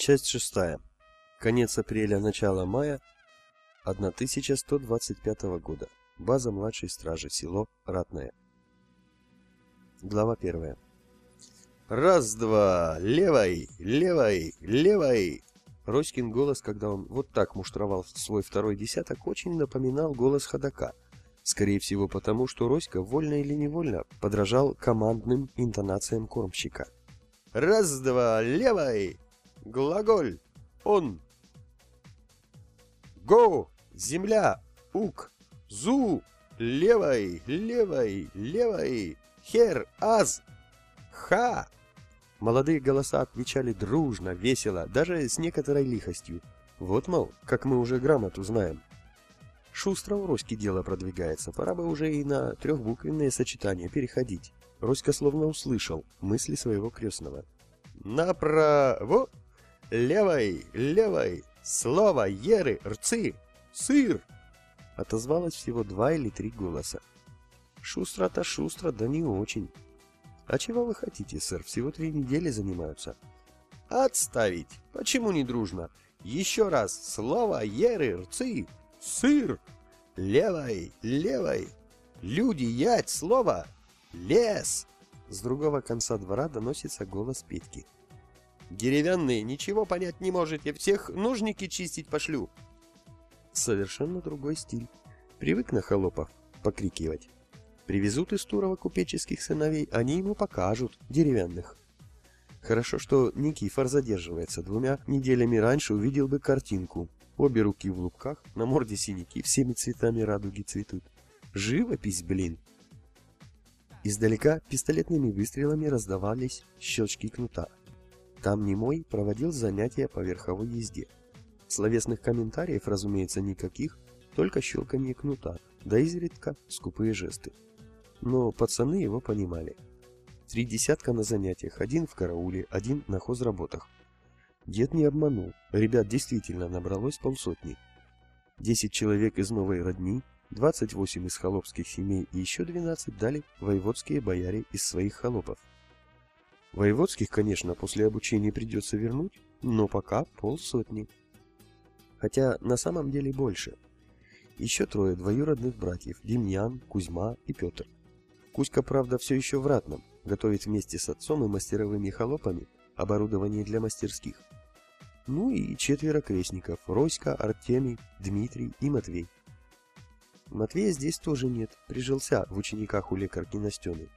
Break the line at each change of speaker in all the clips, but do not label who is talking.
Часть шестая. Конец апреля, начало мая 1125 года. База младшей стражи, село Ратное. Глава первая. Раз-два, левой, левой, левой. Роськин голос, когда он вот так муштровал свой второй десяток, очень напоминал голос ходока. Скорее всего потому, что Роська, вольно или невольно, подражал командным интонациям кормщика. Раз-два, левой, глаголь, он. Го, земля, ук, зу, левой, левой, левой, хер, аз, ха. Молодые голоса отвечали дружно, весело, даже с некоторой лихостью. Вот, мол, как мы уже грамоту знаем. Шустро у Роськи дело продвигается, пора бы уже и на трехбуквенные сочетания переходить. Роська словно услышал мысли своего крестного. «Направо! Левой! Левой! Слово! Еры! Рцы! Сыр!» Отозвалось всего два или три голоса. Шустро-то шустро, да не очень. А чего вы хотите, сэр? Всего три недели занимаются. Отставить! Почему не дружно? Еще раз! Слово! Еры! Рцы! Сыр! Левой! Левой! Люди, ять! Слово! Лес! С другого конца двора доносится голос Петьки. «Деревянные, ничего понять не можете, всех нужники чистить пошлю!» Совершенно другой стиль. Привык на холопов покрикивать. Привезут из Турова купеческих сыновей, они ему покажут, деревянных. Хорошо, что Никифор задерживается. Двумя неделями раньше увидел бы картинку. Обе руки в лупках, на морде синяки, всеми цветами радуги цветут. Живопись, блин! Издалека пистолетными выстрелами раздавались щелчки кнута. Там немой проводил занятия по верховой езде. Словесных комментариев, разумеется, никаких, только щелканье кнута, да изредка скупые жесты. Но пацаны его понимали. Три десятка на занятиях, один в карауле, один на хозработах. Дед не обманул, ребят действительно набралось полсотни. Десять человек из новой родни, 28 из холопских семей и еще 12 дали воеводские бояре из своих холопов. Воеводских, конечно, после обучения придется вернуть, но пока полсотни. Хотя на самом деле больше. Еще трое двоюродных братьев – Демьян, Кузьма и Петр. Кузька, правда, все еще в ратном, готовит вместе с отцом и мастеровыми холопами оборудование для мастерских. Ну и четверо крестников – Роська, Артемий, Дмитрий и Матвей. Матвея здесь тоже нет, прижился в учениках у лекарки Настены.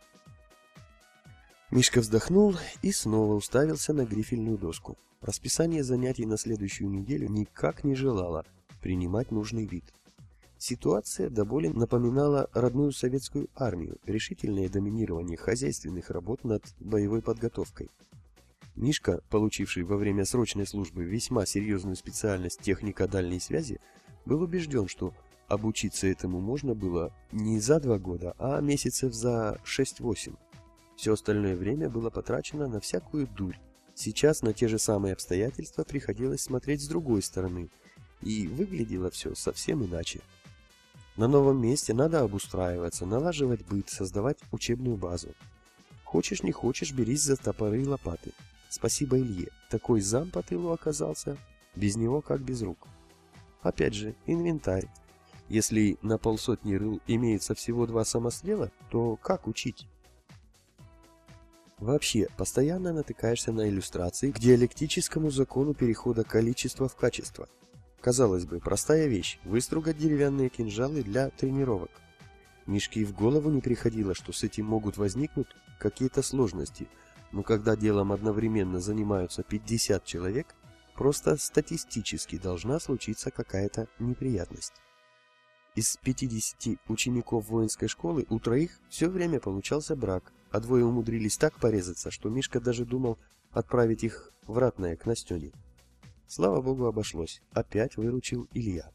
Мишка вздохнул и снова уставился на грифельную доску. Расписание занятий на следующую неделю никак не желало принимать нужный вид. Ситуация до боли напоминала родную советскую армию, решительное доминирование хозяйственных работ над боевой подготовкой. Мишка, получивший во время срочной службы весьма серьезную специальность техника дальней связи, был убежден, что Обучиться этому можно было не за два года, а месяцев за 6-8. Все остальное время было потрачено на всякую дурь. Сейчас на те же самые обстоятельства приходилось смотреть с другой стороны, и выглядело все совсем иначе. На новом месте надо обустраиваться, налаживать быт, создавать учебную базу. Хочешь не хочешь, берись за топоры и лопаты. Спасибо Илье, такой зам по тылу оказался, без него как без рук. Опять же, инвентарь. Если на полсотни рыл имеется всего два самострела, то как учить? Вообще, постоянно натыкаешься на иллюстрации к диалектическому закону перехода количества в качество. Казалось бы, простая вещь – выстругать деревянные кинжалы для тренировок. Мишке и в голову не приходило, что с этим могут возникнуть какие-то сложности, но когда делом одновременно занимаются 50 человек, просто статистически должна случиться какая-то неприятность. Из 50 учеников воинской школы у троих все время получался брак, а двое умудрились так порезаться, что Мишка даже думал отправить их в ратное к Настене. Слава богу, обошлось. Опять выручил Илья.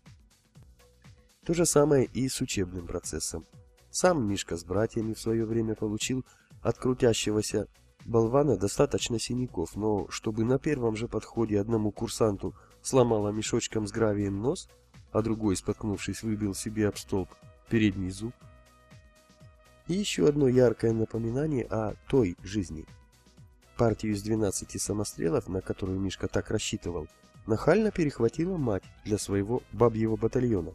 То же самое и с учебным процессом. Сам Мишка с братьями в свое время получил от крутящегося болвана достаточно синяков, но чтобы на первом же подходе одному курсанту сломало мешочком с гравием нос – а другой, споткнувшись, выбил себе об столб передний зуб. И еще одно яркое напоминание о той жизни. Партию из 12 самострелов, на которую Мишка так рассчитывал, нахально перехватила мать для своего бабьего батальона.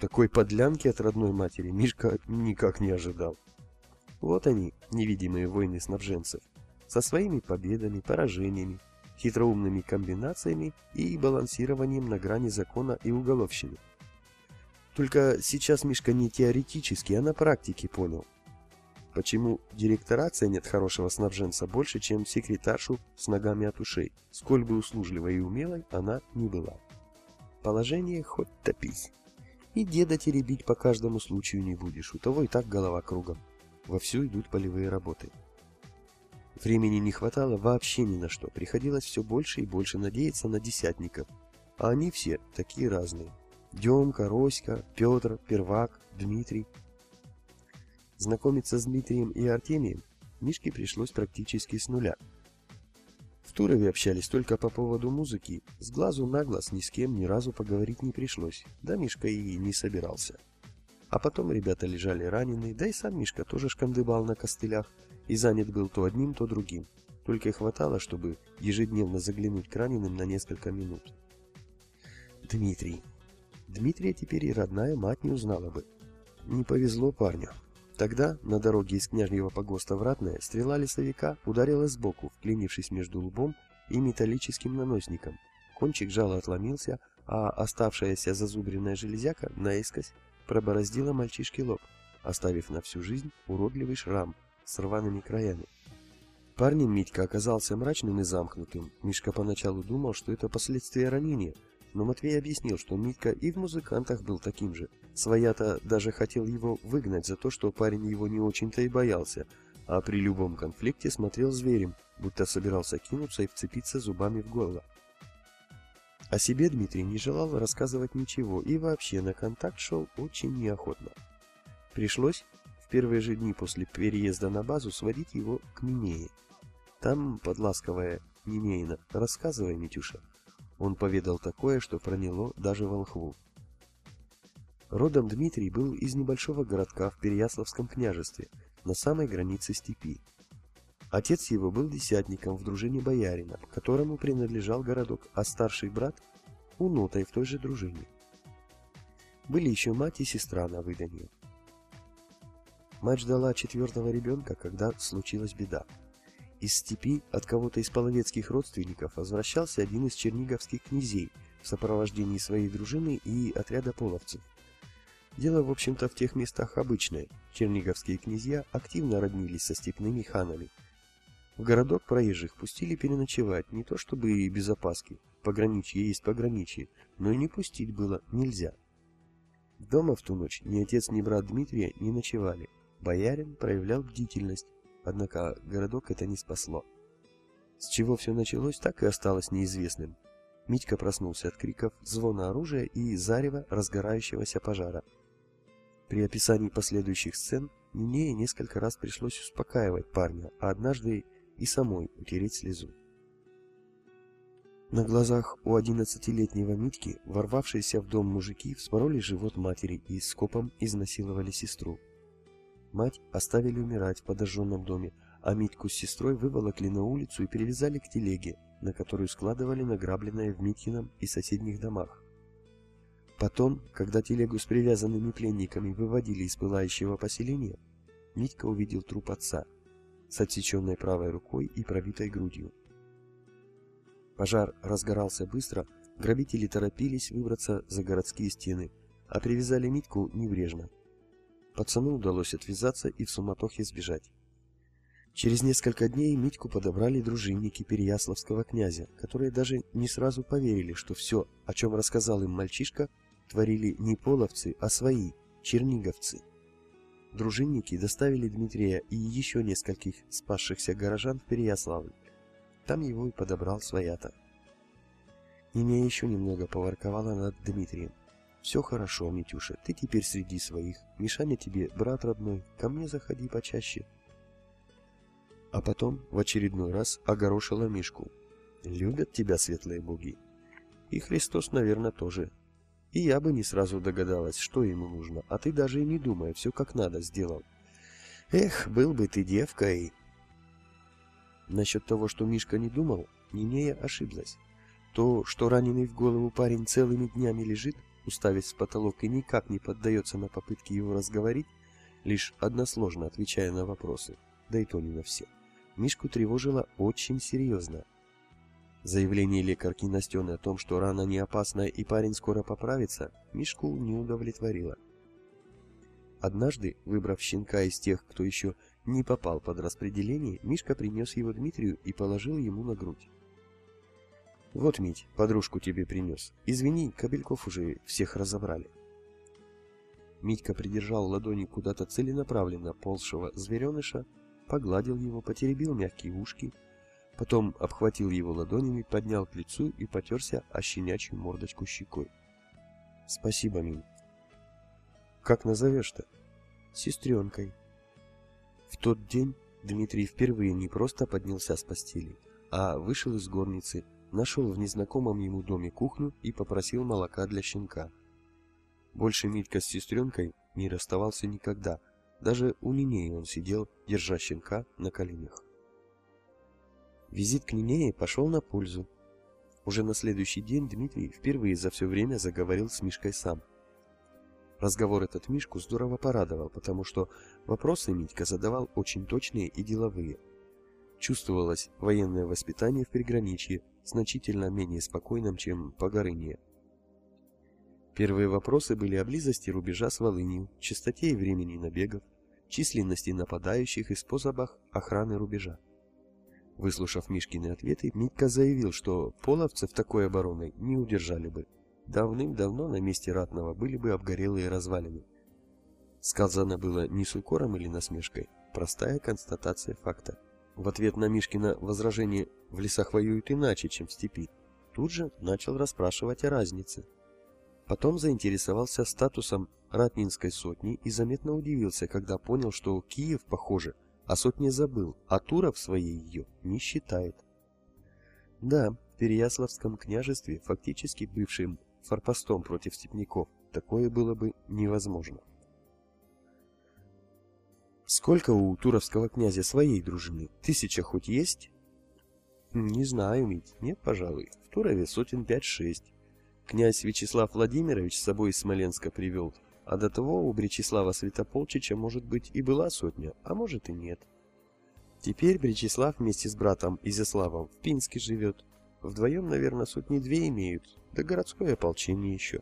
Такой подлянки от родной матери Мишка никак не ожидал. Вот они, невидимые войны снабженцев, со своими победами, поражениями, хитроумными комбинациями и балансированием на грани закона и уголовщины. Только сейчас Мишка не теоретически, а на практике понял, почему директора ценят хорошего снабженца больше, чем секретаршу с ногами от ушей, сколь бы услужливой и умелой она ни была. Положение хоть топись. И деда теребить по каждому случаю не будешь, у того и так голова кругом. Вовсю идут полевые работы. Времени не хватало вообще ни на что, приходилось все больше и больше надеяться на десятников, а они все такие разные. Демка, Роська, Петр, Первак, Дмитрий. Знакомиться с Дмитрием и Артемием Мишке пришлось практически с нуля. В Турове общались только по поводу музыки, с глазу на глаз ни с кем ни разу поговорить не пришлось, да Мишка и не собирался. А потом ребята лежали раненые, да и сам Мишка тоже шкандыбал на костылях и занят был то одним, то другим. Только хватало, чтобы ежедневно заглянуть к раненым на несколько минут. Дмитрий. Дмитрия теперь и родная мать не узнала бы. Не повезло парню. Тогда на дороге из княжьего погоста в Ратное стрела лесовика ударила сбоку, вклинившись между лбом и металлическим наносником. Кончик жала отломился, а оставшаяся зазубренная железяка наискось пробороздила мальчишке лоб, оставив на всю жизнь уродливый шрам с рваными краями. Парнем Митька оказался мрачным и замкнутым. Мишка поначалу думал, что это последствия ранения, но Матвей объяснил, что Митька и в музыкантах был таким же. Своя-то даже хотел его выгнать за то, что парень его не очень-то и боялся, а при любом конфликте смотрел зверем, будто собирался кинуться и вцепиться зубами в горло. О себе Дмитрий не желал рассказывать ничего и вообще на контакт шел очень неохотно. Пришлось в первые же дни после переезда на базу сводить его к Минее. Там, под ласковое Нинеина, рассказывай, Митюша, он поведал такое, что проняло даже волхву. Родом Дмитрий был из небольшого городка в Переяславском княжестве, на самой границе степи. Отец его был десятником в дружине боярина, которому принадлежал городок, а старший брат – унотой в той же дружине. Были еще мать и сестра на выданье. Мать ждала четвертого ребенка, когда случилась беда. Из степи от кого-то из половецких родственников возвращался один из черниговских князей в сопровождении своей дружины и отряда половцев. Дело, в общем-то, в тех местах обычное. Черниговские князья активно роднились со степными ханами. В городок проезжих пустили переночевать, не то чтобы и без опаски. Пограничье есть пограничье, но и не пустить было нельзя. Дома в ту ночь ни отец, ни брат Дмитрия не ночевали. Боярин проявлял бдительность, Однако городок это не спасло. С чего все началось, так и осталось неизвестным. Митька проснулся от криков, звона оружия и зарева разгорающегося пожара. При описании последующих сцен мне несколько раз пришлось успокаивать парня, а однажды и самой утереть слезу. На глазах у одиннадцатилетнего Митьки ворвавшиеся в дом мужики вспороли живот матери и скопом изнасиловали сестру. Мать оставили умирать в подожженном доме, а Митьку с сестрой выволокли на улицу и перевязали к телеге, на которую складывали награбленное в Митькином и соседних домах. Потом, когда телегу с привязанными пленниками выводили из пылающего поселения, Митька увидел труп отца с отсеченной правой рукой и пробитой грудью. Пожар разгорался быстро, грабители торопились выбраться за городские стены, а привязали Митьку небрежно. Пацану удалось отвязаться и в суматохе сбежать. Через несколько дней Митьку подобрали дружинники Переяславского князя, которые даже не сразу поверили, что все, о чем рассказал им мальчишка, творили не половцы, а свои, черниговцы. Дружинники доставили Дмитрия и еще нескольких спасшихся горожан в Переяславль. Там его и подобрал своята. Немея еще немного поворковала над Дмитрием. Все хорошо, Митюша, ты теперь среди своих. Мишаня тебе брат родной, ко мне заходи почаще. А потом в очередной раз огорошила Мишку. Любят тебя светлые боги. И Христос, наверное, тоже. И я бы не сразу догадалась, что ему нужно, а ты даже и не думая, все как надо сделал. Эх, был бы ты девкой. Насчет того, что Мишка не думал, Нинея ошиблась. То, что раненый в голову парень целыми днями лежит, уставясь в потолок и никак не поддается на попытки его разговорить, лишь односложно отвечая на вопросы, да и то не на все, Мишку тревожило очень серьезно. Заявление лекарки Настены о том, что рана не опасная и парень скоро поправится, Мишку не удовлетворило. Однажды, выбрав щенка из тех, кто еще не попал под распределение, Мишка принес его Дмитрию и положил ему на грудь. «Вот, Мить, подружку тебе принес. Извини, кобельков уже всех разобрали». Митька придержал ладони куда-то целенаправленно ползшего звереныша, погладил его, потеребил мягкие ушки, потом обхватил его ладонями, поднял к лицу и потерся о щенячью мордочку щекой. «Спасибо, Минь». «Как назовешь-то?» «Сестренкой». В тот день Дмитрий впервые не просто поднялся с постели, а вышел из горницы, нашел в незнакомом ему доме кухню и попросил молока для щенка. Больше Митька с сестренкой не расставался никогда, даже у Нинеи он сидел, держа щенка на коленях. Визит к Нинее пошел на пользу. Уже на следующий день Дмитрий впервые за все время заговорил с Мишкой сам – Разговор этот Мишку здорово порадовал, потому что вопросы Митька задавал очень точные и деловые. Чувствовалось военное воспитание в приграничье, значительно менее спокойным, чем по Горыне. Первые вопросы были о близости рубежа с Волынью, частоте и времени набегов, численности нападающих и способах охраны рубежа. Выслушав Мишкины ответы, Митька заявил, что половцев такой обороной не удержали бы. Давным-давно на месте ратного были бы обгорелые развалины. Сказано было не с укором или насмешкой, простая констатация факта. В ответ на Мишкина возражение «в лесах воюют иначе, чем в степи», тут же начал расспрашивать о разнице. Потом заинтересовался статусом Ратнинской сотни и заметно удивился, когда понял, что Киев, похоже, о сотне забыл, а Туров своей ее не считает. Да, в Переяславском княжестве, фактически бывшим форпостом против степняков, такое было бы невозможно. Сколько у туровского князя своей дружины? Тысяча хоть есть? Не знаю, Мить, нет, пожалуй. В Турове сотен пять-шесть. Князь Вячеслав Владимирович с собой из Смоленска привел, а до того у Бречеслава Святополчича, может быть, и была сотня, а может и нет. Теперь Бречеслав вместе с братом Изяславом в Пинске живет. Вдвоем, наверное, сотни две имеют, да городское ополчение еще.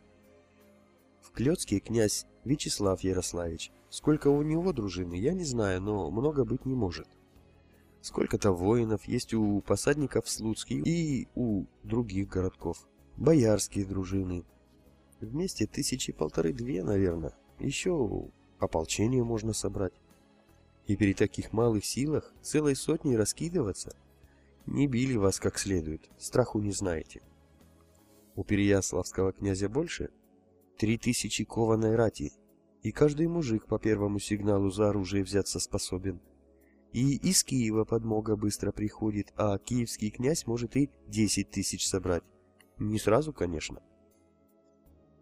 В Клёцке князь Вячеслав Ярославич. Сколько у него дружины, я не знаю, но много быть не может. Сколько-то воинов есть у посадников Слуцких и у других городков. Боярские дружины. Вместе тысячи полторы-две, наверное. Еще ополчение можно собрать. И при таких малых силах целой сотней раскидываться. Не били вас как следует, страху не знаете. У Переяславского князя больше? Три тысячи кованой рати, и каждый мужик по первому сигналу за оружие взяться способен. И из Киева подмога быстро приходит, а киевский князь может и десять тысяч собрать. Не сразу, конечно.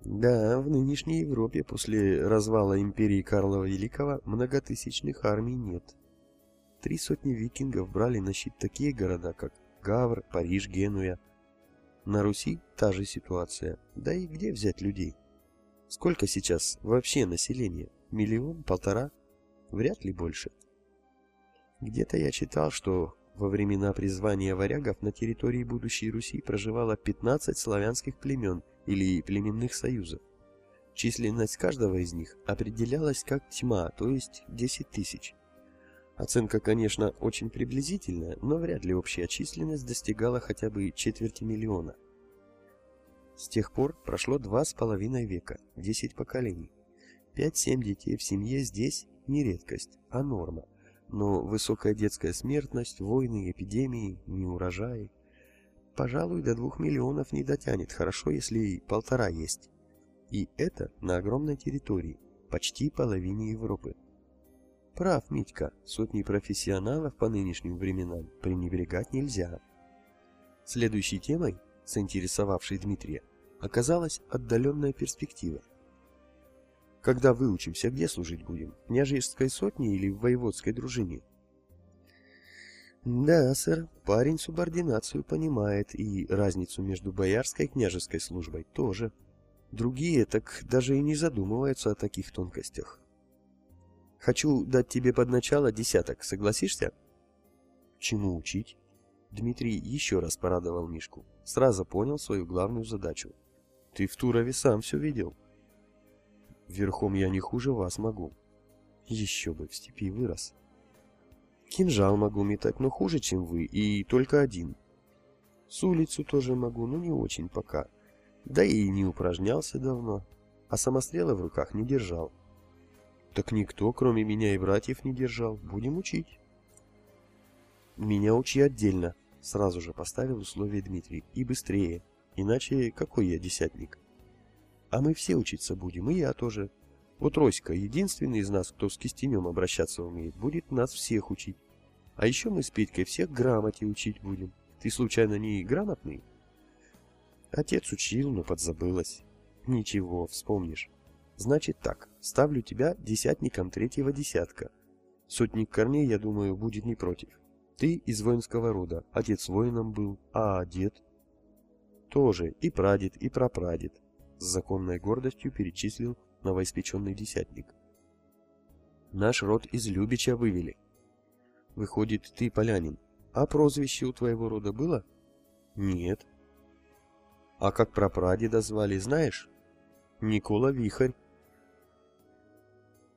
Да, в нынешней Европе после развала империи Карла Великого многотысячных армий нет. Три сотни викингов брали на щит такие города, как Гавр, Париж, Генуя, на Руси та же ситуация. Да и где взять людей? Сколько сейчас вообще населения? Миллион? Полтора? Вряд ли больше. Где-то я читал, что во времена призвания варягов на территории будущей Руси проживало 15 славянских племен или племенных союзов. Численность каждого из них определялась как тьма, то есть 10 тысяч. Оценка, конечно, очень приблизительная, но вряд ли общая численность достигала хотя бы четверти миллиона. С тех пор прошло два с половиной века, десять поколений. Пять-семь детей в семье здесь не редкость, а норма. Но высокая детская смертность, войны, эпидемии, неурожаи... Пожалуй, до двух миллионов не дотянет, хорошо, если и полтора есть. И это на огромной территории, почти половине Европы. Прав, Митька, сотни профессионалов по нынешним временам пренебрегать нельзя. Следующей темой, заинтересовавшей Дмитрия, оказалась отдаленная перспектива. Когда выучимся, где служить будем? В княжеской сотне или в воеводской дружине? Да, сэр, парень субординацию понимает и разницу между боярской и княжеской службой тоже. Другие так даже и не задумываются о таких тонкостях. Хочу дать тебе под начало десяток, согласишься? Чему учить? Дмитрий еще раз порадовал Мишку. Сразу понял свою главную задачу. Ты в Турове сам все видел. Верхом я не хуже вас могу. Еще бы, в степи вырос. Кинжал могу метать, но хуже, чем вы, и только один. С улицу тоже могу, но не очень пока. Да и не упражнялся давно, а самострела в руках не держал. Так никто, кроме меня и братьев, не держал. Будем учить. Меня учи отдельно, сразу же поставил условие Дмитрий. И быстрее, иначе какой я десятник? А мы все учиться будем, и я тоже. Вот Роська, единственный из нас, кто с кистенем обращаться умеет, будет нас всех учить. А еще мы с Петькой всех грамоте учить будем. Ты случайно не грамотный? Отец учил, но подзабылось. Ничего, вспомнишь. Значит так, ставлю тебя десятником третьего десятка. Сотник корней, я думаю, будет не против. Ты из воинского рода, отец воином был, а дед? Тоже и прадед, и прапрадед. С законной гордостью перечислил новоиспеченный десятник. Наш род из Любича вывели. Выходит, ты полянин. А прозвище у твоего рода было? Нет. А как прапрадеда звали, знаешь? Никола Вихарь.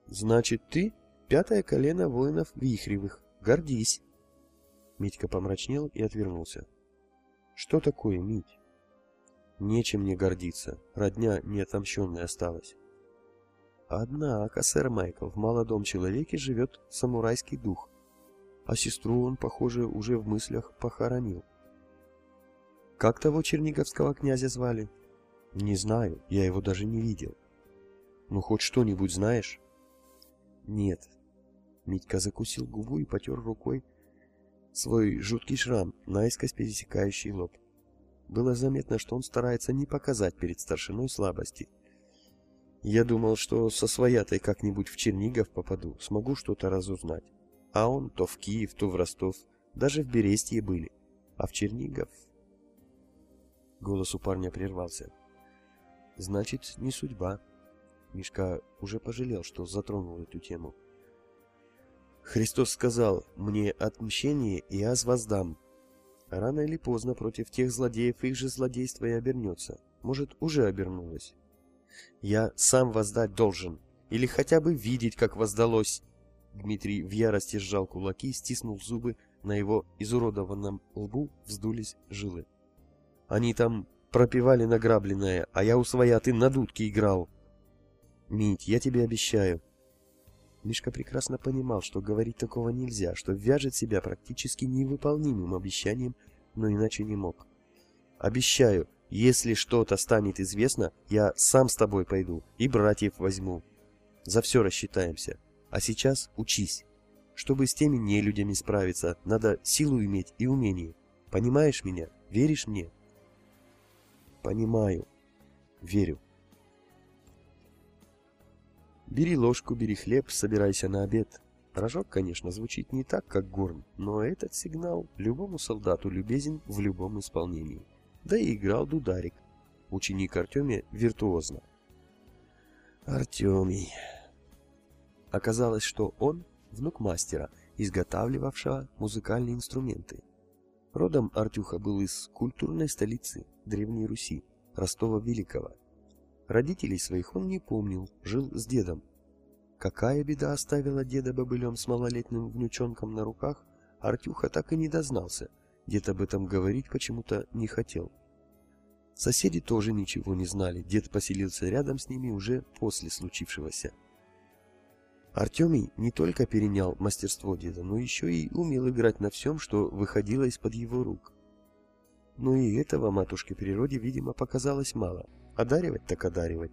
Значит, ты пятое колено воинов Вихревых. Гордись. Митька помрачнел и отвернулся. Что такое, Мить? Нечем мне гордиться. Родня неотомщенная осталась. Однако, сэр Майкл, в молодом человеке живет самурайский дух. А сестру он, похоже, уже в мыслях похоронил. Как того черниговского князя звали? Не знаю, я его даже не видел. Ну, хоть что-нибудь знаешь? Нет. Митька закусил губу и потер рукой свой жуткий шрам, наискось пересекающий лоб. Было заметно, что он старается не показать перед старшиной слабости. Я думал, что со своятой как-нибудь в Чернигов попаду, смогу что-то разузнать. А он то в Киев, то в Ростов, даже в Берестье были. А в Чернигов... Голос у парня прервался. Значит, не судьба. Мишка уже пожалел, что затронул эту тему. Христос сказал, мне отмщение и аз воздам. Рано или поздно против тех злодеев их же злодейство и обернется. Может, уже обернулось. Я сам воздать должен. Или хотя бы видеть, как воздалось. Дмитрий в ярости сжал кулаки, стиснул зубы, на его изуродованном лбу вздулись жилы. Они там пропивали награбленное, а я у своя ты на дудке играл. Мить, я тебе обещаю, Мишка прекрасно понимал, что говорить такого нельзя, что вяжет себя практически невыполнимым обещанием, но иначе не мог. «Обещаю, если что-то станет известно, я сам с тобой пойду и братьев возьму. За все рассчитаемся. А сейчас учись. Чтобы с теми нелюдями справиться, надо силу иметь и умение. Понимаешь меня? Веришь мне?» «Понимаю. Верю». Бери ложку, бери хлеб, собирайся на обед. Рожок, конечно, звучит не так, как горн, но этот сигнал любому солдату любезен в любом исполнении. Да и играл Дударик, ученик Артемия, виртуозно. Артемий. Оказалось, что он внук мастера, изготавливавшего музыкальные инструменты. Родом Артюха был из культурной столицы Древней Руси, Ростова Великого. Родителей своих он не помнил, жил с дедом. Какая беда оставила деда бобылем с малолетним внучонком на руках, Артюха так и не дознался. Дед об этом говорить почему-то не хотел. Соседи тоже ничего не знали, дед поселился рядом с ними уже после случившегося. Артемий не только перенял мастерство деда, но еще и умел играть на всем, что выходило из-под его рук. Но и этого матушке природе, видимо, показалось мало. Одаривать так одаривать.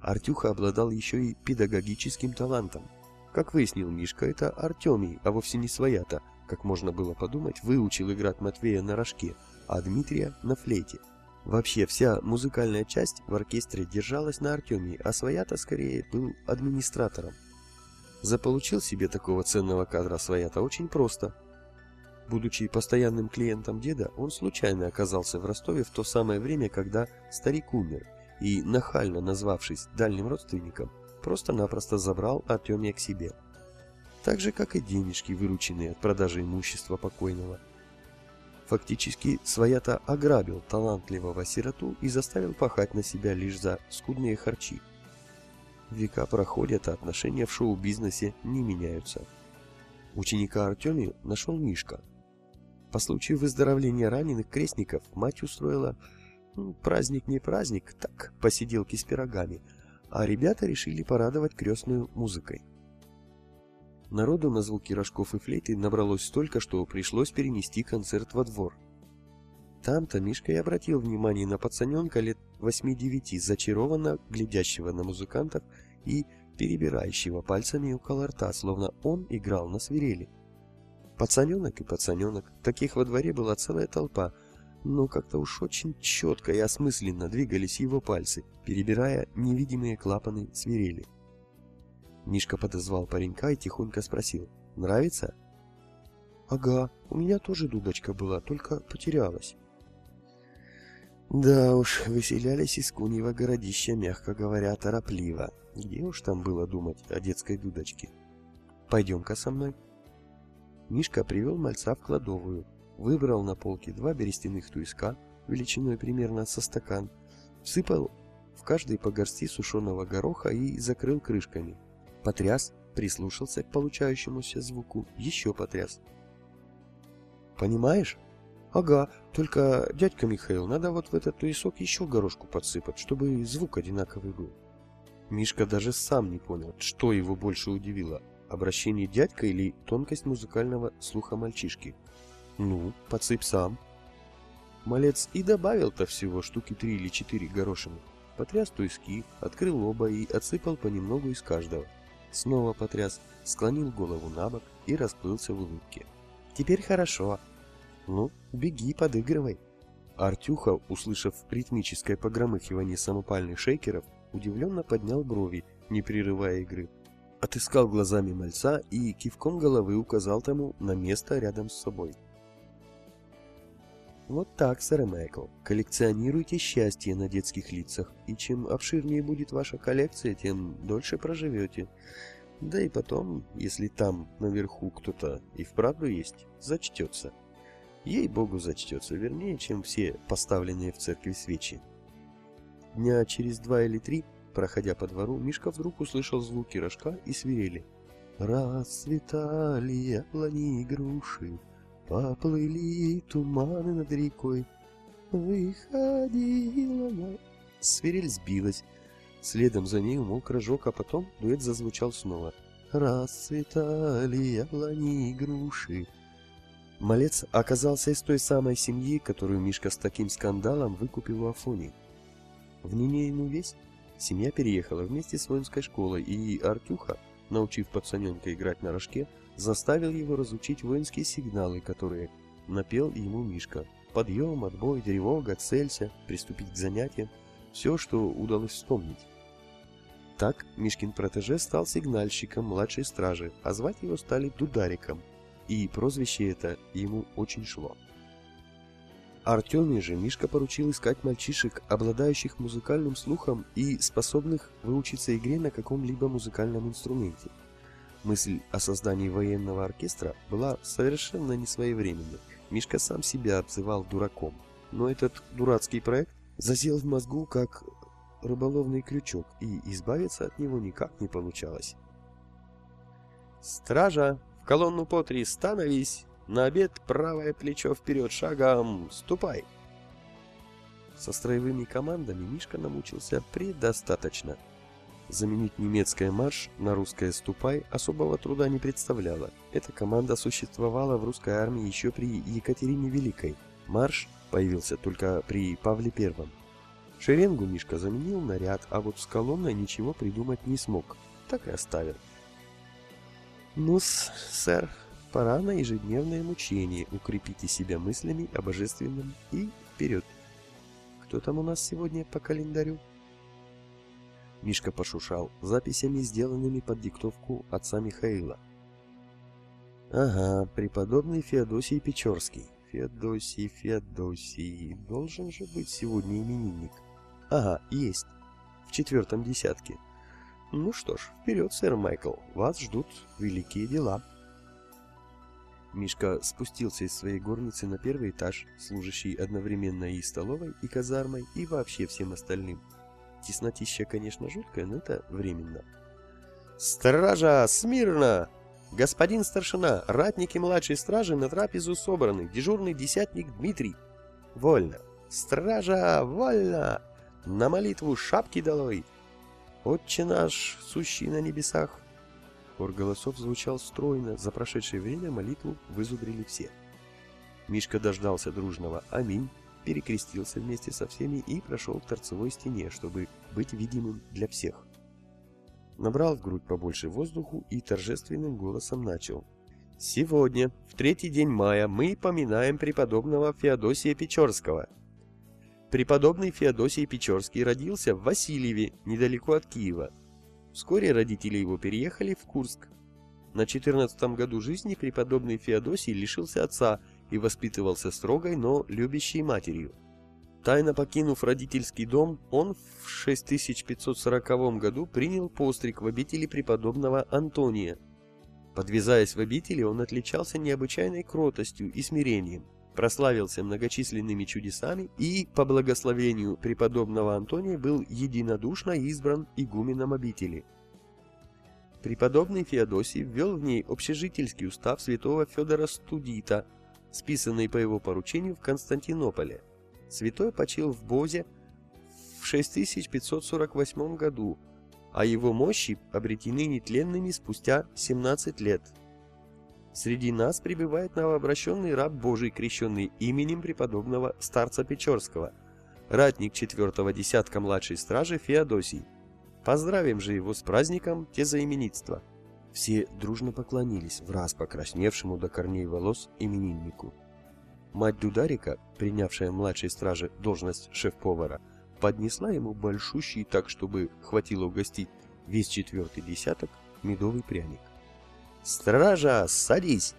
Артюха обладал еще и педагогическим талантом. Как выяснил Мишка, это Артемий, а вовсе не своята, как можно было подумать, выучил играть Матвея на рожке, а Дмитрия на флейте. Вообще, вся музыкальная часть в оркестре держалась на Артемии, а своята скорее был администратором. Заполучил себе такого ценного кадра своята очень просто. Будучи постоянным клиентом деда, он случайно оказался в Ростове в то самое время, когда старик умер, и, нахально назвавшись дальним родственником, просто-напросто забрал Артемия к себе. Так же, как и денежки, вырученные от продажи имущества покойного. Фактически, Своята ограбил талантливого сироту и заставил пахать на себя лишь за скудные харчи. Века проходят, а отношения в шоу-бизнесе не меняются. Ученика Артемию нашел Мишка – по случаю выздоровления раненых крестников мать устроила праздник не праздник, так, посиделки с пирогами, а ребята решили порадовать крестную музыкой. Народу на звуки рожков и флейты набралось столько, что пришлось перенести концерт во двор. Там-то Мишка и обратил внимание на пацаненка лет 8-9, зачарованно глядящего на музыкантов и перебирающего пальцами около рта, словно он играл на свирели. Пацаненок и пацаненок, таких во дворе была целая толпа, но как-то уж очень четко и осмысленно двигались его пальцы, перебирая невидимые клапаны свирели. Мишка подозвал паренька и тихонько спросил, «Нравится?» «Ага, у меня тоже дудочка была, только потерялась». Да уж, выселялись из Куньего городища, мягко говоря, торопливо. Где уж там было думать о детской дудочке? Пойдем-ка со мной. Мишка привел мальца в кладовую, выбрал на полке два берестяных туиска, величиной примерно со стакан, всыпал в каждый по горсти сушеного гороха и закрыл крышками. Потряс, прислушался к получающемуся звуку, еще потряс. «Понимаешь?» «Ага, только, дядька Михаил, надо вот в этот туесок еще горошку подсыпать, чтобы звук одинаковый был». Мишка даже сам не понял, что его больше удивило – Обращение дядька или тонкость музыкального слуха мальчишки? Ну, подсыпь сам. Малец и добавил-то всего штуки три или четыре горошины. Потряс туиски, открыл оба и отсыпал понемногу из каждого. Снова потряс, склонил голову на бок и расплылся в улыбке. «Теперь хорошо. Ну, беги, подыгрывай». Артюха, услышав ритмическое погромыхивание самопальных шейкеров, удивленно поднял брови, не прерывая игры отыскал глазами мальца и кивком головы указал тому на место рядом с собой. Вот так, сэр Майкл, коллекционируйте счастье на детских лицах, и чем обширнее будет ваша коллекция, тем дольше проживете. Да и потом, если там наверху кто-то и вправду есть, зачтется. Ей-богу зачтется, вернее, чем все поставленные в церкви свечи. Дня через два или три Проходя по двору, Мишка вдруг услышал звуки рожка и свирели. Расцветали яблони и груши, Поплыли туманы над рекой. Выходила на... Свирель сбилась. Следом за ней умолк рожок, а потом дуэт зазвучал снова. Расцветали яблони и груши. Малец оказался из той самой семьи, которую Мишка с таким скандалом выкупил у Афони. В Нинейную весть Семья переехала вместе с воинской школой, и Артюха, научив пацаненка играть на рожке, заставил его разучить воинские сигналы, которые напел ему Мишка. Подъем, отбой, тревога, целься, приступить к занятиям. Все, что удалось вспомнить. Так Мишкин протеже стал сигнальщиком младшей стражи, а звать его стали Дудариком. И прозвище это ему очень шло. Артеме же Мишка поручил искать мальчишек, обладающих музыкальным слухом и способных выучиться игре на каком-либо музыкальном инструменте. Мысль о создании военного оркестра была совершенно не своевременной. Мишка сам себя обзывал дураком. Но этот дурацкий проект засел в мозгу как рыболовный крючок, и избавиться от него никак не получалось. «Стража! В колонну по три становись!» На обед правое плечо вперед шагом. Ступай. Со строевыми командами Мишка намучился предостаточно. Заменить немецкое марш на русское «ступай» особого труда не представляло. Эта команда существовала в русской армии еще при Екатерине Великой. Марш появился только при Павле Первом. Шеренгу Мишка заменил на ряд, а вот с колонной ничего придумать не смог. Так и оставил. «Ну-с, сэр, Пора на ежедневное мучение, укрепите себя мыслями о божественном и вперед. Кто там у нас сегодня по календарю? Мишка пошушал записями, сделанными под диктовку отца Михаила. Ага, преподобный Феодосий Печорский. Феодосий, Феодосий. Должен же быть сегодня именинник. Ага, есть. В четвертом десятке. Ну что ж, вперед, сэр Майкл. Вас ждут великие дела. Мишка спустился из своей горницы на первый этаж, служащий одновременно и столовой, и казармой, и вообще всем остальным. Теснотища, конечно, жуткая, но это временно. «Стража! Смирно! Господин старшина, ратники младшей стражи на трапезу собраны, дежурный десятник Дмитрий. Вольно! Стража! Вольно! На молитву шапки долой! Отче наш, сущий на небесах, Хор голосов звучал стройно, за прошедшее время молитву вызубрили все. Мишка дождался дружного «Аминь», перекрестился вместе со всеми и прошел к торцевой стене, чтобы быть видимым для всех. Набрал в грудь побольше воздуху и торжественным голосом начал. «Сегодня, в третий день мая, мы поминаем преподобного Феодосия Печорского. Преподобный Феодосий Печорский родился в Васильеве, недалеко от Киева. Вскоре родители его переехали в Курск. На 14 году жизни преподобный Феодосий лишился отца и воспитывался строгой, но любящей матерью. Тайно покинув родительский дом, он в 6540 году принял постриг в обители преподобного Антония. Подвязаясь в обители, он отличался необычайной кротостью и смирением, прославился многочисленными чудесами и, по благословению преподобного Антония, был единодушно избран игуменом обители. Преподобный Феодосий ввел в ней общежительский устав святого Федора Студита, списанный по его поручению в Константинополе. Святой почил в Бозе в 6548 году, а его мощи обретены нетленными спустя 17 лет – Среди нас пребывает новообращенный раб Божий, крещенный именем преподобного старца Печорского, ратник четвертого десятка младшей стражи Феодосий. Поздравим же его с праздником тезаименитства. Все дружно поклонились в раз покрасневшему до корней волос имениннику. Мать Дударика, принявшая младшей страже должность шеф-повара, поднесла ему большущий так, чтобы хватило угостить весь четвертый десяток медовый пряник. «Стража, садись!»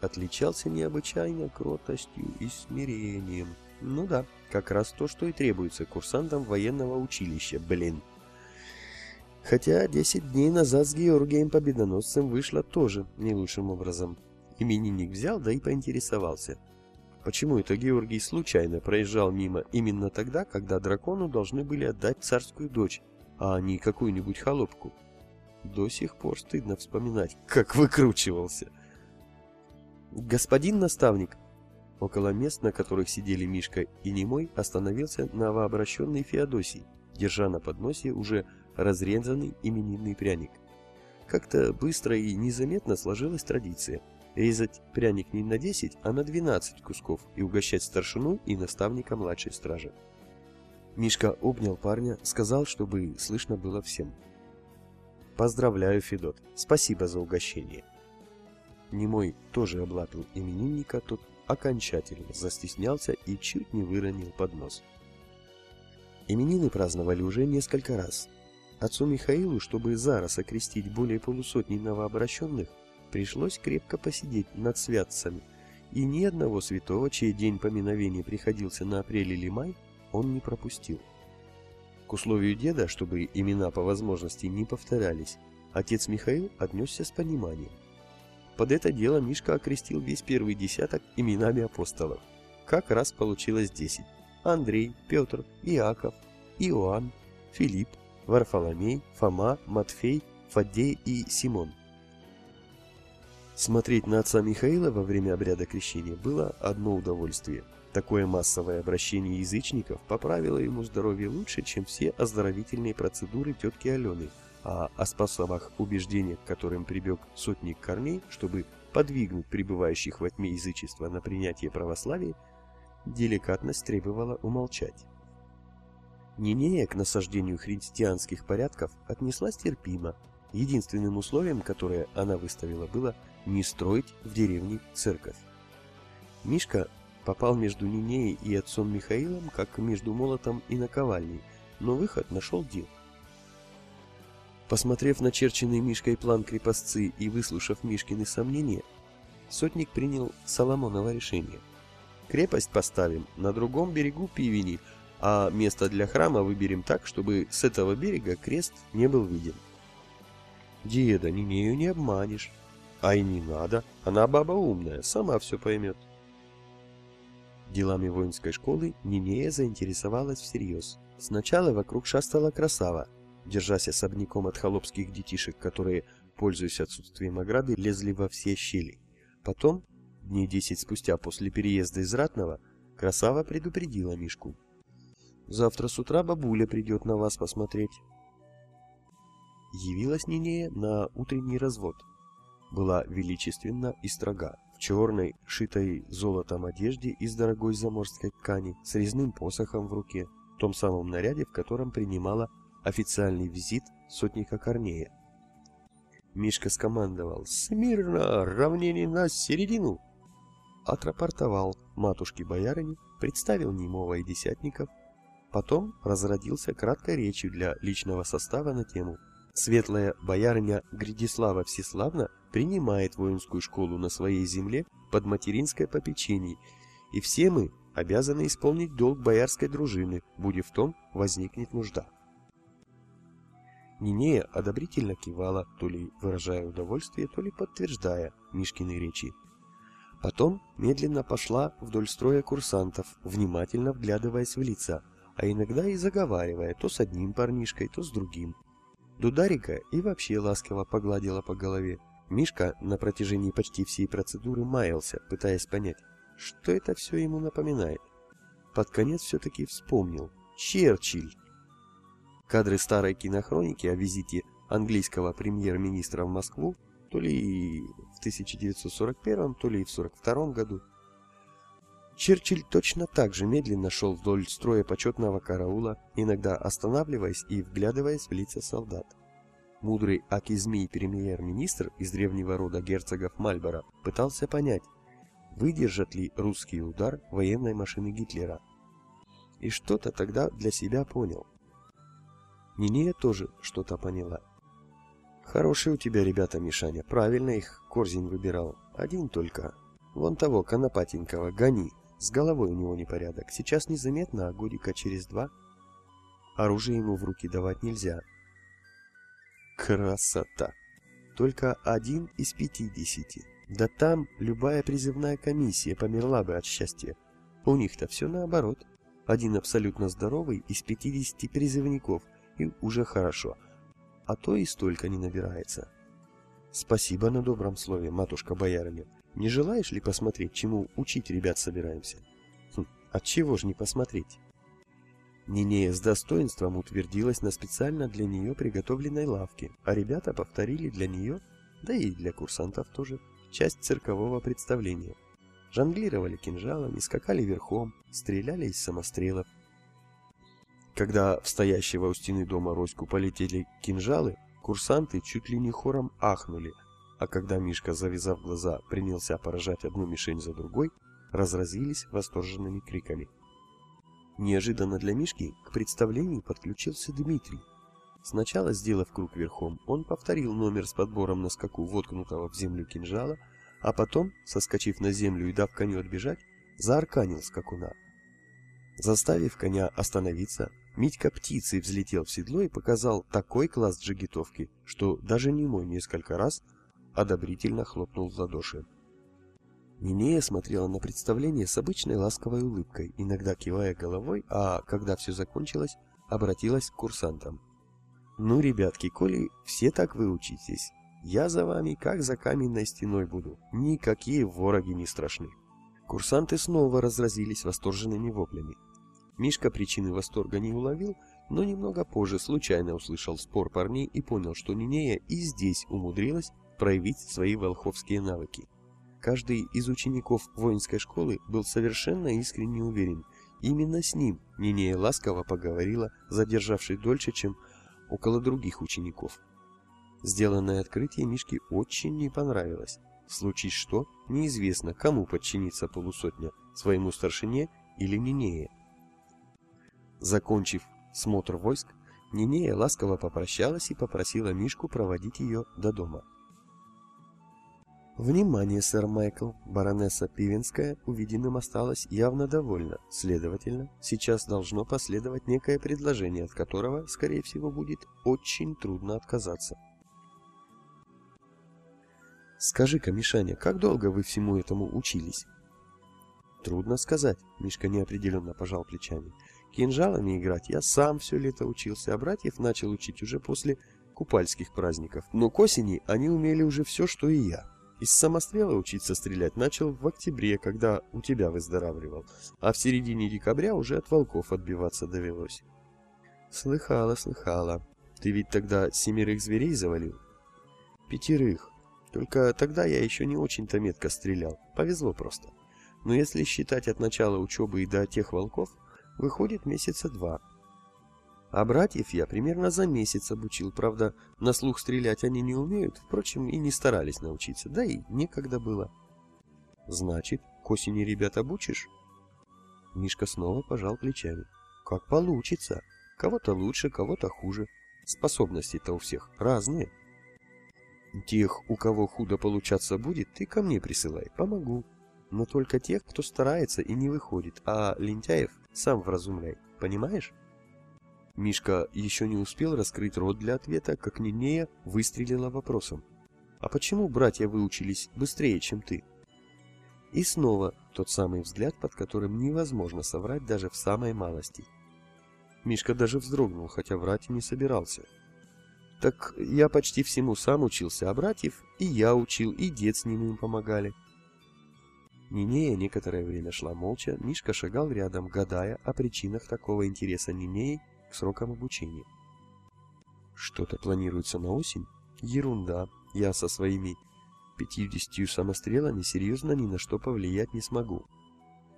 Отличался необычайно кротостью и смирением. Ну да, как раз то, что и требуется курсантам военного училища, блин. Хотя 10 дней назад с Георгием Победоносцем вышло тоже не лучшим образом. Именинник взял, да и поинтересовался. Почему это Георгий случайно проезжал мимо именно тогда, когда дракону должны были отдать царскую дочь, а не какую-нибудь холопку? До сих пор стыдно вспоминать, как выкручивался. «Господин наставник!» Около мест, на которых сидели Мишка и Немой, остановился новообращенный Феодосий, держа на подносе уже разрезанный именинный пряник. Как-то быстро и незаметно сложилась традиция резать пряник не на 10, а на 12 кусков и угощать старшину и наставника младшей стражи. Мишка обнял парня, сказал, чтобы слышно было всем. Поздравляю, Федот. Спасибо за угощение. Немой тоже облапил именинника, тот окончательно застеснялся и чуть не выронил поднос. Именины праздновали уже несколько раз. Отцу Михаилу, чтобы зараз окрестить более полусотни новообращенных, пришлось крепко посидеть над святцами, и ни одного святого, чей день поминовения приходился на апрель или май, он не пропустил. К условию деда, чтобы имена по возможности не повторялись, отец Михаил отнесся с пониманием. Под это дело Мишка окрестил весь первый десяток именами апостолов. Как раз получилось десять. Андрей, Петр, Иаков, Иоанн, Филипп, Варфоломей, Фома, Матфей, Фаддей и Симон. Смотреть на отца Михаила во время обряда крещения было одно удовольствие – Такое массовое обращение язычников поправило ему здоровье лучше, чем все оздоровительные процедуры тетки Алены, а о способах убеждения, к которым прибег сотник корней, чтобы подвигнуть пребывающих во тьме язычества на принятие православия, деликатность требовала умолчать. Нинея к насаждению христианских порядков отнеслась терпимо. Единственным условием, которое она выставила, было не строить в деревне церковь. Мишка попал между Нинеей и отцом Михаилом, как между молотом и наковальней, но выход нашел Дил. Посмотрев на черченный Мишкой план крепостцы и выслушав Мишкины сомнения, сотник принял Соломоново решение. Крепость поставим на другом берегу Пивени, а место для храма выберем так, чтобы с этого берега крест не был виден. Деда, Нинею не обманешь. А и не надо, она баба умная, сама все поймет. Делами воинской школы Нинея заинтересовалась всерьез. Сначала вокруг шастала красава, держась особняком от холопских детишек, которые, пользуясь отсутствием ограды, лезли во все щели. Потом, дней десять спустя после переезда из Ратного, красава предупредила Мишку. «Завтра с утра бабуля придет на вас посмотреть». Явилась Нинея на утренний развод. Была величественна и строга, в черной, шитой золотом одежде из дорогой заморской ткани, с резным посохом в руке, в том самом наряде, в котором принимала официальный визит сотника Корнея. Мишка скомандовал «Смирно! Равнение на середину!» Отрапортовал матушке-боярине, представил немого и десятников, потом разродился краткой речью для личного состава на тему Светлая боярыня Гридислава Всеславна принимает воинскую школу на своей земле под материнское попечение, и все мы обязаны исполнить долг боярской дружины, будь в том возникнет нужда. Нинея одобрительно кивала, то ли выражая удовольствие, то ли подтверждая Мишкины речи. Потом медленно пошла вдоль строя курсантов, внимательно вглядываясь в лица, а иногда и заговаривая то с одним парнишкой, то с другим. Дударика и вообще ласково погладила по голове. Мишка на протяжении почти всей процедуры маялся, пытаясь понять, что это все ему напоминает. Под конец все-таки вспомнил. Черчилль! Кадры старой кинохроники о визите английского премьер-министра в Москву то ли в 1941, то ли в 1942 году. Черчилль точно так же медленно шел вдоль строя почетного караула, иногда останавливаясь и вглядываясь в лица солдат. Мудрый Акизмий премьер-министр из древнего рода герцогов Мальборо пытался понять, выдержат ли русский удар военной машины Гитлера. И что-то тогда для себя понял. Нинея тоже что-то поняла. Хорошие у тебя ребята, Мишаня, правильно их Корзин выбирал. Один только. Вон того, Конопатенького, гони. С головой у него непорядок. Сейчас незаметно, а годика через два. Оружие ему в руки давать нельзя. Красота! Только один из пятидесяти. Да там любая призывная комиссия померла бы от счастья. У них-то все наоборот. Один абсолютно здоровый из пятидесяти призывников, и уже хорошо. А то и столько не набирается. Спасибо на добром слове, матушка боярыня. Не желаешь ли посмотреть, чему учить ребят собираемся? Хм, отчего ж не посмотреть? Нинея с достоинством утвердилась на специально для нее приготовленной лавке, а ребята повторили для нее, да и для курсантов тоже, часть циркового представления. Жонглировали кинжалами, скакали верхом, стреляли из самострелов. Когда в стоящего у стены дома Роську полетели кинжалы, курсанты чуть ли не хором ахнули – а когда Мишка, завязав глаза, принялся поражать одну мишень за другой, разразились восторженными криками. Неожиданно для Мишки к представлению подключился Дмитрий. Сначала, сделав круг верхом, он повторил номер с подбором на скаку воткнутого в землю кинжала, а потом, соскочив на землю и дав коню отбежать, заарканил скакуна. Заставив коня остановиться, Митька птицей взлетел в седло и показал такой класс джигитовки, что даже немой несколько раз одобрительно хлопнул в ладоши. Нинея смотрела на представление с обычной ласковой улыбкой, иногда кивая головой, а когда все закончилось, обратилась к курсантам. «Ну, ребятки, коли все так выучитесь, я за вами как за каменной стеной буду, никакие вороги не страшны». Курсанты снова разразились восторженными воплями. Мишка причины восторга не уловил, но немного позже случайно услышал спор парней и понял, что Нинея и здесь умудрилась проявить свои волховские навыки. Каждый из учеников воинской школы был совершенно искренне уверен, именно с ним Нинея ласково поговорила, задержавшись дольше, чем около других учеников. Сделанное открытие Мишке очень не понравилось. Случае что, неизвестно, кому подчинится полусотня, своему старшине или Нинее. Закончив смотр войск, Нинея ласково попрощалась и попросила Мишку проводить ее до дома. Внимание, сэр Майкл. Баронесса Пивенская увиденным осталась явно довольна. Следовательно, сейчас должно последовать некое предложение, от которого, скорее всего, будет очень трудно отказаться. Скажи-ка, Мишаня, как долго вы всему этому учились? Трудно сказать, Мишка неопределенно пожал плечами. Кинжалами играть я сам все лето учился, а братьев начал учить уже после купальских праздников. Но к осени они умели уже все, что и я. Из самострела учиться стрелять начал в октябре, когда у тебя выздоравливал, а в середине декабря уже от волков отбиваться довелось. Слыхала, слыхала. Ты ведь тогда семерых зверей завалил? Пятерых. Только тогда я еще не очень-то метко стрелял. Повезло просто. Но если считать от начала учебы и до тех волков, выходит месяца два. А братьев я примерно за месяц обучил, правда, на слух стрелять они не умеют, впрочем, и не старались научиться, да и некогда было. Значит, к осени ребят обучишь? Мишка снова пожал плечами. Как получится. Кого-то лучше, кого-то хуже. Способности-то у всех разные. Тех, у кого худо получаться будет, ты ко мне присылай, помогу. Но только тех, кто старается и не выходит, а лентяев сам вразумляй, понимаешь? Мишка еще не успел раскрыть рот для ответа, как Нинея выстрелила вопросом. «А почему братья выучились быстрее, чем ты?» И снова тот самый взгляд, под которым невозможно соврать даже в самой малости. Мишка даже вздрогнул, хотя врать не собирался. «Так я почти всему сам учился, а братьев и я учил, и дед с ними им помогали». Нинея некоторое время шла молча, Мишка шагал рядом, гадая о причинах такого интереса Нинеи срокам обучения. Что-то планируется на осень? Ерунда. Я со своими 50 самострелами серьезно ни на что повлиять не смогу.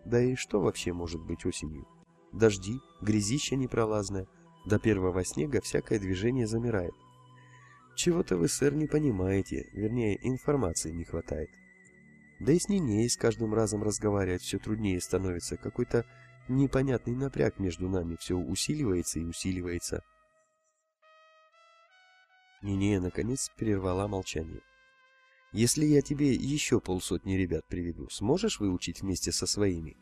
Да и что вообще может быть осенью? Дожди, грязища непролазная, до первого снега всякое движение замирает. Чего-то вы, сэр, не понимаете, вернее, информации не хватает. Да и с Ниней с каждым разом разговаривать все труднее становится, какой-то Непонятный напряг между нами все усиливается и усиливается. Нинея, наконец, прервала молчание. «Если я тебе еще полсотни ребят приведу, сможешь выучить вместе со своими?»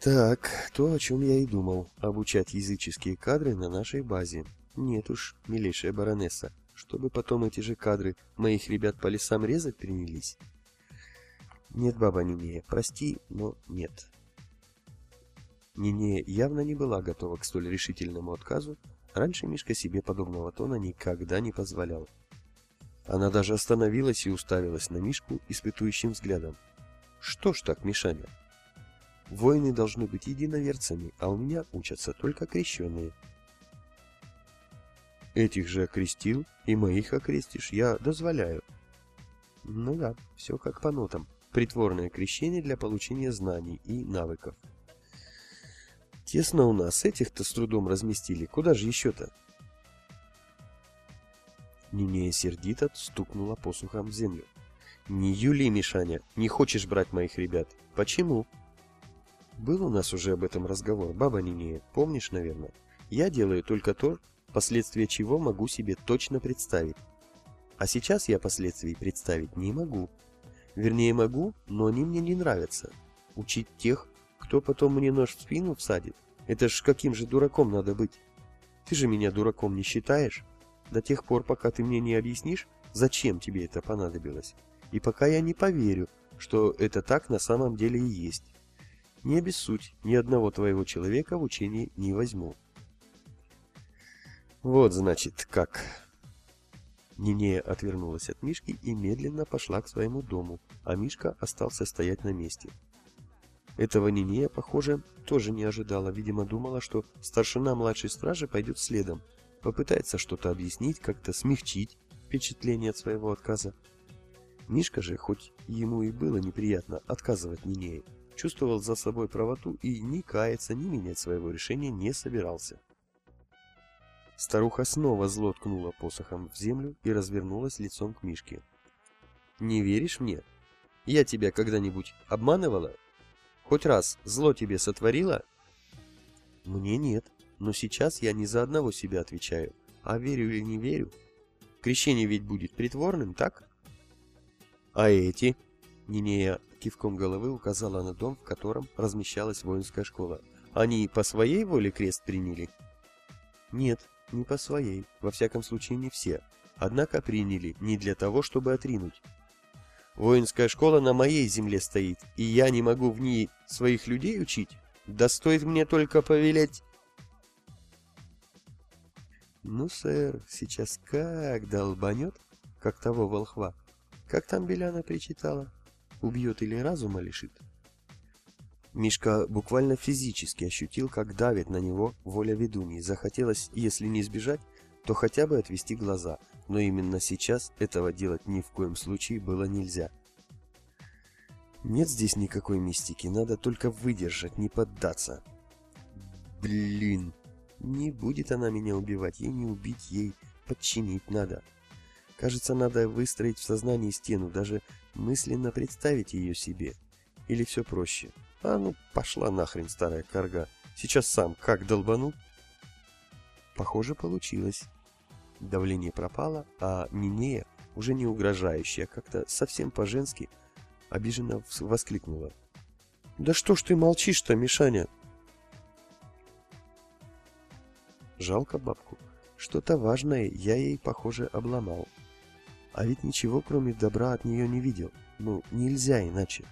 «Так, то, о чем я и думал, обучать языческие кадры на нашей базе. Нет уж, милейшая баронесса, чтобы потом эти же кадры моих ребят по лесам резать принялись?» «Нет, баба Нинея, прости, но нет. Нине явно не была готова к столь решительному отказу, раньше Мишка себе подобного тона никогда не позволял. Она даже остановилась и уставилась на Мишку испытующим взглядом. «Что ж так, Мишаня? Воины должны быть единоверцами, а у меня учатся только крещенные». «Этих же окрестил, и моих окрестишь, я дозволяю». «Ну да, все как по нотам. Притворное крещение для получения знаний и навыков». Тесно у нас, этих-то с трудом разместили. Куда же еще-то? Нинея сердито стукнула посухом в землю. «Не юли, Мишаня, не хочешь брать моих ребят. Почему?» «Был у нас уже об этом разговор, баба Нинея, помнишь, наверное? Я делаю только то, последствия чего могу себе точно представить. А сейчас я последствий представить не могу. Вернее, могу, но они мне не нравятся. Учить тех, кто потом мне нож в спину всадит? Это ж каким же дураком надо быть? Ты же меня дураком не считаешь? До тех пор, пока ты мне не объяснишь, зачем тебе это понадобилось. И пока я не поверю, что это так на самом деле и есть. Не обессудь, ни одного твоего человека в учении не возьму. Вот, значит, как. Нинея отвернулась от Мишки и медленно пошла к своему дому, а Мишка остался стоять на месте. Этого Нинея, похоже, тоже не ожидала. Видимо, думала, что старшина младшей стражи пойдет следом. Попытается что-то объяснить, как-то смягчить впечатление от своего отказа. Мишка же, хоть ему и было неприятно отказывать Нинее, чувствовал за собой правоту и ни каяться, ни менять своего решения не собирался. Старуха снова зло ткнула посохом в землю и развернулась лицом к Мишке. «Не веришь мне? Я тебя когда-нибудь обманывала Хоть раз зло тебе сотворила? Мне нет, но сейчас я не за одного себя отвечаю, а верю или не верю. Крещение ведь будет притворным, так? А эти? Нинея кивком головы указала на дом, в котором размещалась воинская школа. Они по своей воле крест приняли? Нет, не по своей, во всяком случае не все. Однако приняли не для того, чтобы отринуть. Воинская школа на моей земле стоит, и я не могу в ней своих людей учить? Да стоит мне только повелять... Ну, сэр, сейчас как долбанет, как того волхва. Как там Беляна причитала? Убьет или разума лишит? Мишка буквально физически ощутил, как давит на него воля ведуньи. Захотелось, если не избежать, то хотя бы отвести глаза, но именно сейчас этого делать ни в коем случае было нельзя. Нет здесь никакой мистики, надо только выдержать, не поддаться. Блин, не будет она меня убивать, ей не убить, ей подчинить надо. Кажется, надо выстроить в сознании стену, даже мысленно представить ее себе. Или все проще. А ну, пошла нахрен старая карга. Сейчас сам как долбану? Похоже, получилось. Давление пропало, а Нинея, уже не угрожающая, как-то совсем по-женски, обиженно воскликнула. «Да что ж ты молчишь-то, Мишаня?» Жалко бабку. Что-то важное я ей, похоже, обломал. А ведь ничего, кроме добра, от нее не видел. Ну, нельзя иначе.